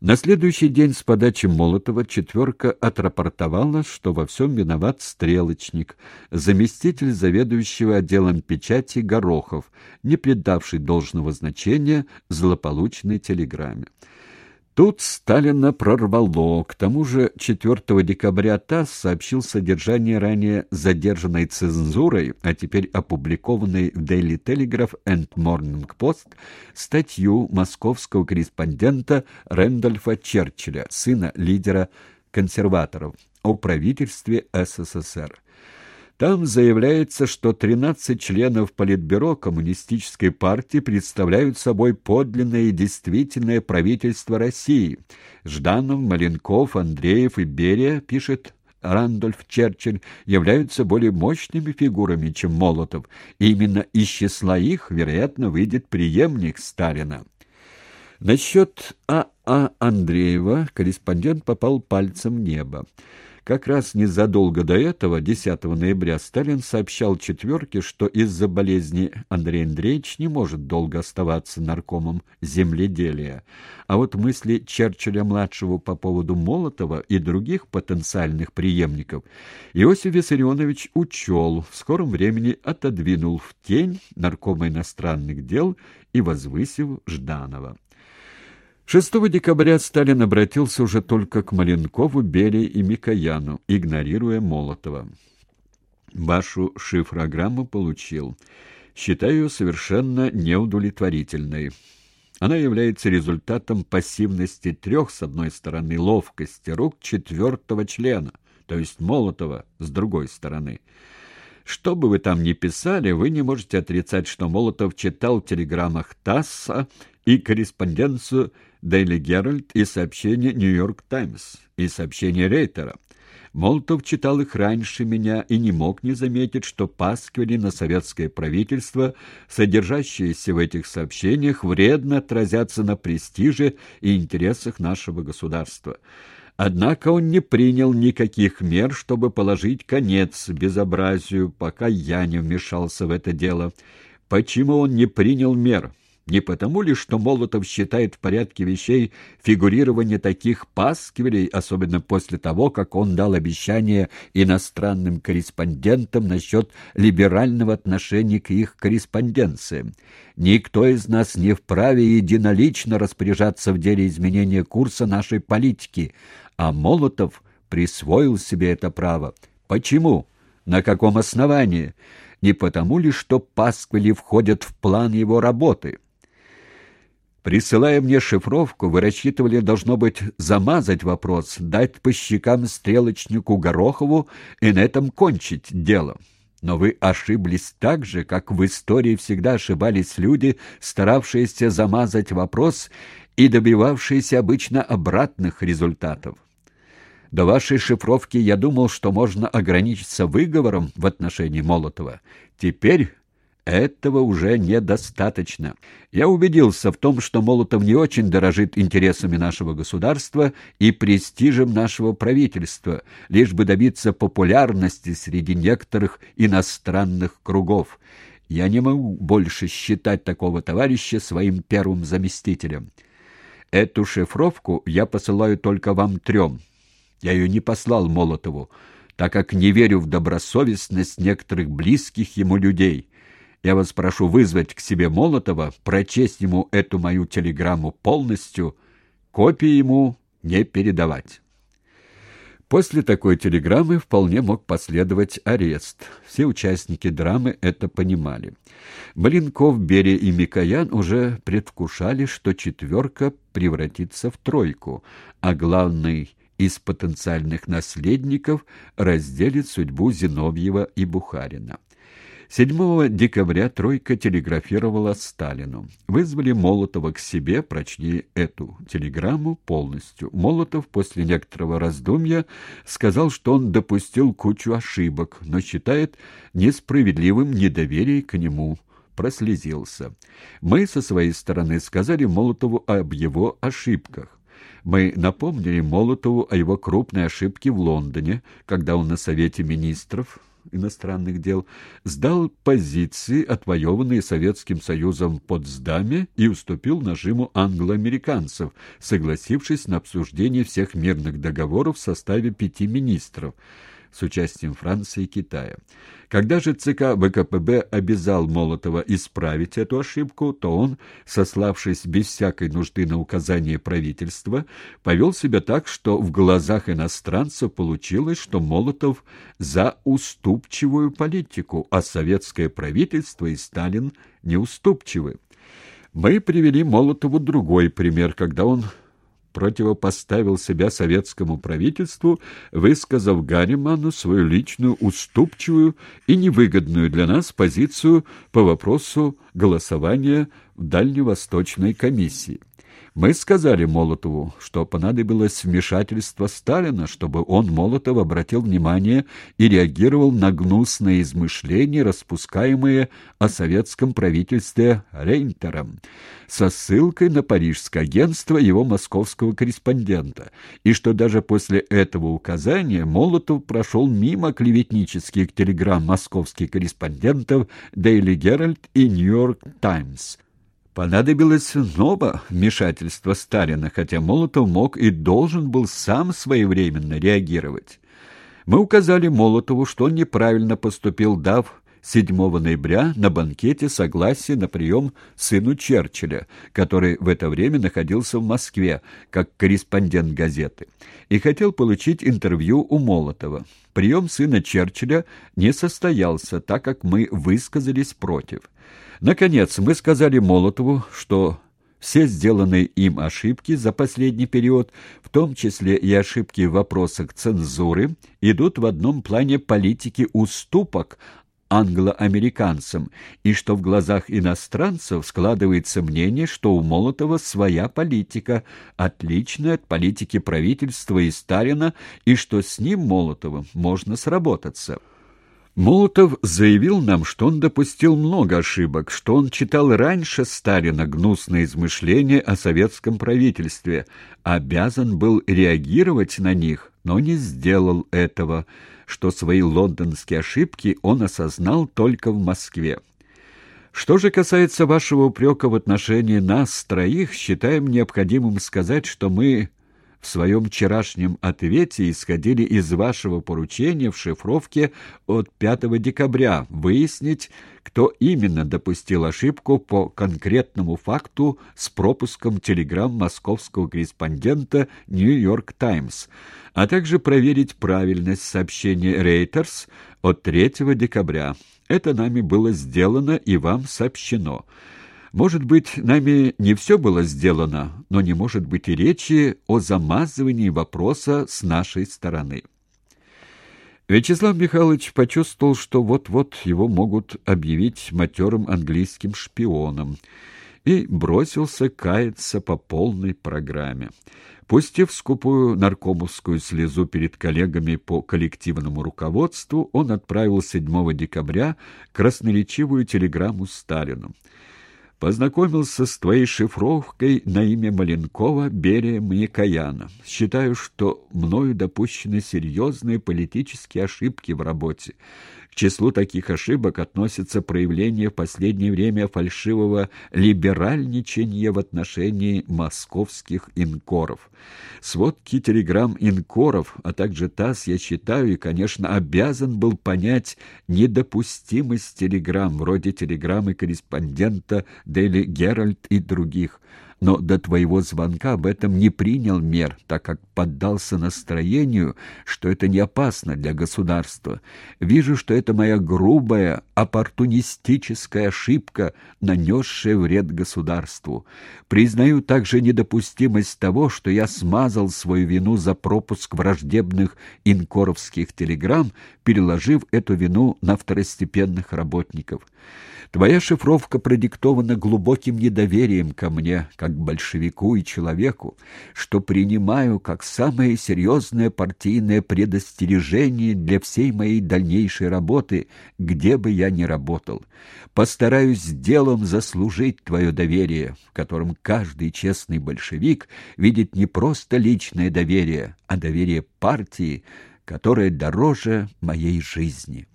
На следующий день с подачи Молотова четверка отрапортовала, что во всем виноват стрелочник, заместитель заведующего отделом печати Горохов, не придавший должного значения злополучной телеграмме. Тут Сталина прорвало. К тому же 4 декабря ТАСС сообщил содержание ранее задержанной цензурой, а теперь опубликованной в Daily Telegraph and Morning Post, статью московского корреспондента Рэндольфа Черчилля, сына лидера консерваторов, о правительстве СССР. Там заявляется, что 13 членов Политбюро Коммунистической партии представляют собой подлинное и действительное правительство России. Жданов, Маленков, Андреев и Берия, пишет Рандольф Черчилль, являются более мощными фигурами, чем Молотов, и именно из числа их, вероятно, выйдет преемник Сталина. Насчет А.А. А. Андреева корреспондент попал пальцем в небо. Как раз незадолго до этого, 10 ноября, Сталин сообщал «четверке», что из-за болезни Андрей Андреевич не может долго оставаться наркомом земледелия. А вот мысли Черчилля-младшего по поводу Молотова и других потенциальных преемников Иосиф Виссарионович учел, в скором времени отодвинул в тень наркома иностранных дел и возвысив Жданова. 6 декабря Сталин обратился уже только к Маленкову, Берии и Микояну, игнорируя Молотова. «Вашу шифрограмму получил. Считаю совершенно неудовлетворительной. Она является результатом пассивности трех, с одной стороны, ловкости рук четвертого члена, то есть Молотова, с другой стороны». Что бы вы там ни писали, вы не можете отрицать, что Молотов читал в телеграммах ТАССа и корреспонденцию Daily Herald и сообщения Нью-Йорк Таймс и сообщения Рейтера. Молотов читал их раньше меня и не мог не заметить, что пасквили на советское правительство, содержащиеся в этих сообщениях, вредно отразятся на престиже и интересах нашего государства. Однако он не принял никаких мер, чтобы положить конец безобразию, пока я не вмешался в это дело. Почему он не принял мер? Не потому ли, что Молотов считает в порядке вещей фигурирование таких пасквилей, особенно после того, как он дал обещание иностранным корреспондентам насчет либерального отношения к их корреспонденциям? Никто из нас не вправе единолично распоряжаться в деле изменения курса нашей политики, а Молотов присвоил себе это право. Почему? На каком основании? Не потому ли, что пасквили входят в план его работы?» Присылая мне шифровку, вы рассчитывали, должно быть, замазать вопрос, дать по щекам стрелочнику Горохову и на этом кончить дело. Но вы ошиблись так же, как в истории всегда ошибались люди, старавшиеся замазать вопрос и добивавшиеся обычно обратных результатов. До вашей шифровки я думал, что можно ограничиться выговором в отношении Молотова. Теперь этого уже недостаточно. Я убедился в том, что Молотов не очень дорожит интересами нашего государства и престижем нашего правительства, лишь бы добиться популярности среди некоторых иностранных кругов. Я не могу больше считать такого товарища своим первым заместителем. Эту шифровку я посылаю только вам трем. Я ее не послал Молотову, так как не верю в добросовестность некоторых близких ему людей. Я вас прошу вызвать к себе Молотова, прочесть ему эту мою телеграмму полностью, копии ему не передавать. После такой телеграммы вполне мог последовать арест. Все участники драмы это понимали. Блинков, Берия и Микоян уже предвкушали, что четверка превратится в тройку, а главный из потенциальных наследников разделит судьбу Зиновьева и Бухарина. 7 декабря тройка телеграфировала Сталину. Вызвали Молотова к себе, прочли эту телеграмму полностью. Молотов после некоторого раздумья сказал, что он допустил кучу ошибок, но считает несправедливым недоверие к нему прослезился. Мы со своей стороны сказали Молотову об его ошибках. Мы напомнили Молотову о его крупной ошибке в Лондоне, когда он на Совете министров иностранных дел, сдал позиции, отвоеванные Советским Союзом в Потсдаме, и уступил нажиму англоамериканцев, согласившись на обсуждение всех мирных договоров в составе пяти министров – с участием Франции и Китая. Когда же ЦК ВКПБ обязал Молотова исправить эту ошибку, то он, сославшись без всякой нужды на указание правительства, повел себя так, что в глазах иностранцев получилось, что Молотов за уступчивую политику, а советское правительство и Сталин неуступчивы. Мы привели Молотову другой пример, когда он противопоставил себя советскому правительству, высказав Гарриману свою личную уступчивую и невыгодную для нас позицию по вопросу голосования в Дальневосточной комиссии. Мы сказали Молотову, что понадобилось вмешательство Сталина, чтобы он, Молотов, обратил внимание и реагировал на гнусные измышления, распускаемые о советском правительстве Рейнтером, со ссылкой на парижское агентство его московского корреспондента, и что даже после этого указания Молотов прошел мимо клеветнических телеграмм московских корреспондентов Daily Herald и New York Times – Понадобилось снова вмешательство Сталина, хотя Молотов мог и должен был сам своевременно реагировать. Мы указали Молотову, что он неправильно поступил, дав 7 ноября на банкете согласие на прием сыну Черчилля, который в это время находился в Москве как корреспондент газеты, и хотел получить интервью у Молотова. Прием сына Черчилля не состоялся, так как мы высказались против. Наконец, мы сказали Молотову, что все сделанные им ошибки за последний период, в том числе и ошибки в вопросах цензуры, идут в одном плане политики уступок англоамериканцам, и что в глазах иностранцев складывается мнение, что у Молотова своя политика, отличная от политики правительства и Сталина, и что с ним, Молотовым, можно сработаться. Молотов заявил нам, что он допустил много ошибок, что он читал раньше Сталина гнусные измышления о советском правительстве, обязан был реагировать на них, но не сделал этого, что свои лондонские ошибки он осознал только в Москве. Что же касается вашего упрека в отношении нас, троих, считаем необходимым сказать, что мы в своем вчерашнем ответе исходили из вашего поручения в шифровке от 5 декабря выяснить, кто именно допустил ошибку по конкретному факту с пропуском телеграмм московского корреспондента «Нью-Йорк Таймс», а также проверить правильность сообщения «Рейтерс» от 3 декабря. Это нами было сделано и вам сообщено. Может быть, нами не все было сделано, но не может быть и речи о замазывании вопроса с нашей стороны. Вячеслав Михайлович почувствовал, что вот-вот его могут объявить матерым английским шпионом, и бросился каяться по полной программе. Пустив скупую наркомовскую слезу перед коллегами по коллективному руководству, он отправил 7 декабря красноречивую телеграмму Сталину. Познакомился с твоей шифровкой на имя Маленкова Берия Микояна. Считаю, что мною допущены серьезные политические ошибки в работе. К числу таких ошибок относятся проявление в последнее время фальшивого либеральничания в отношении московских инкоров. Сводки телеграмм инкоров, а также ТАСС я считаю и, конечно, обязан был понять недопустимость телеграмм, вроде телеграммы корреспондента Дели Геральт и других – но до твоего звонка об этом не принял мер, так как поддался настроению, что это не опасно для государства. Вижу, что это моя грубая, оппортунистическая ошибка, нанесшая вред государству. Признаю также недопустимость того, что я смазал свою вину за пропуск враждебных инкоровских телеграмм, переложив эту вину на второстепенных работников. Твоя шифровка продиктована глубоким недоверием ко мне, как к большевику и человеку, что принимаю как самое серьезное партийное предостережение для всей моей дальнейшей работы, где бы я ни работал. Постараюсь делом заслужить твое доверие, в котором каждый честный большевик видит не просто личное доверие, а доверие партии, которое дороже моей жизни».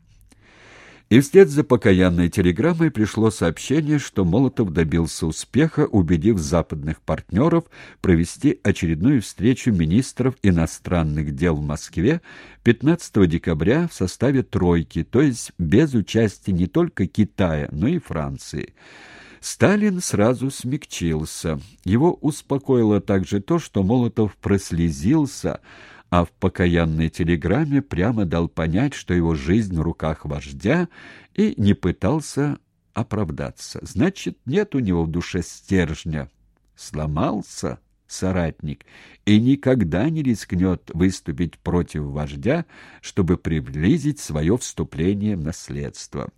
И вслед за покаянной телеграммой пришло сообщение, что Молотов добился успеха, убедив западных партнеров провести очередную встречу министров иностранных дел в Москве 15 декабря в составе «тройки», то есть без участия не только Китая, но и Франции. Сталин сразу смягчился. Его успокоило также то, что Молотов прослезился, а в покаянной телеграмме прямо дал понять, что его жизнь в руках вождя, и не пытался оправдаться. Значит, нет у него в душе стержня. Сломался соратник и никогда не рискнет выступить против вождя, чтобы приблизить свое вступление в наследство.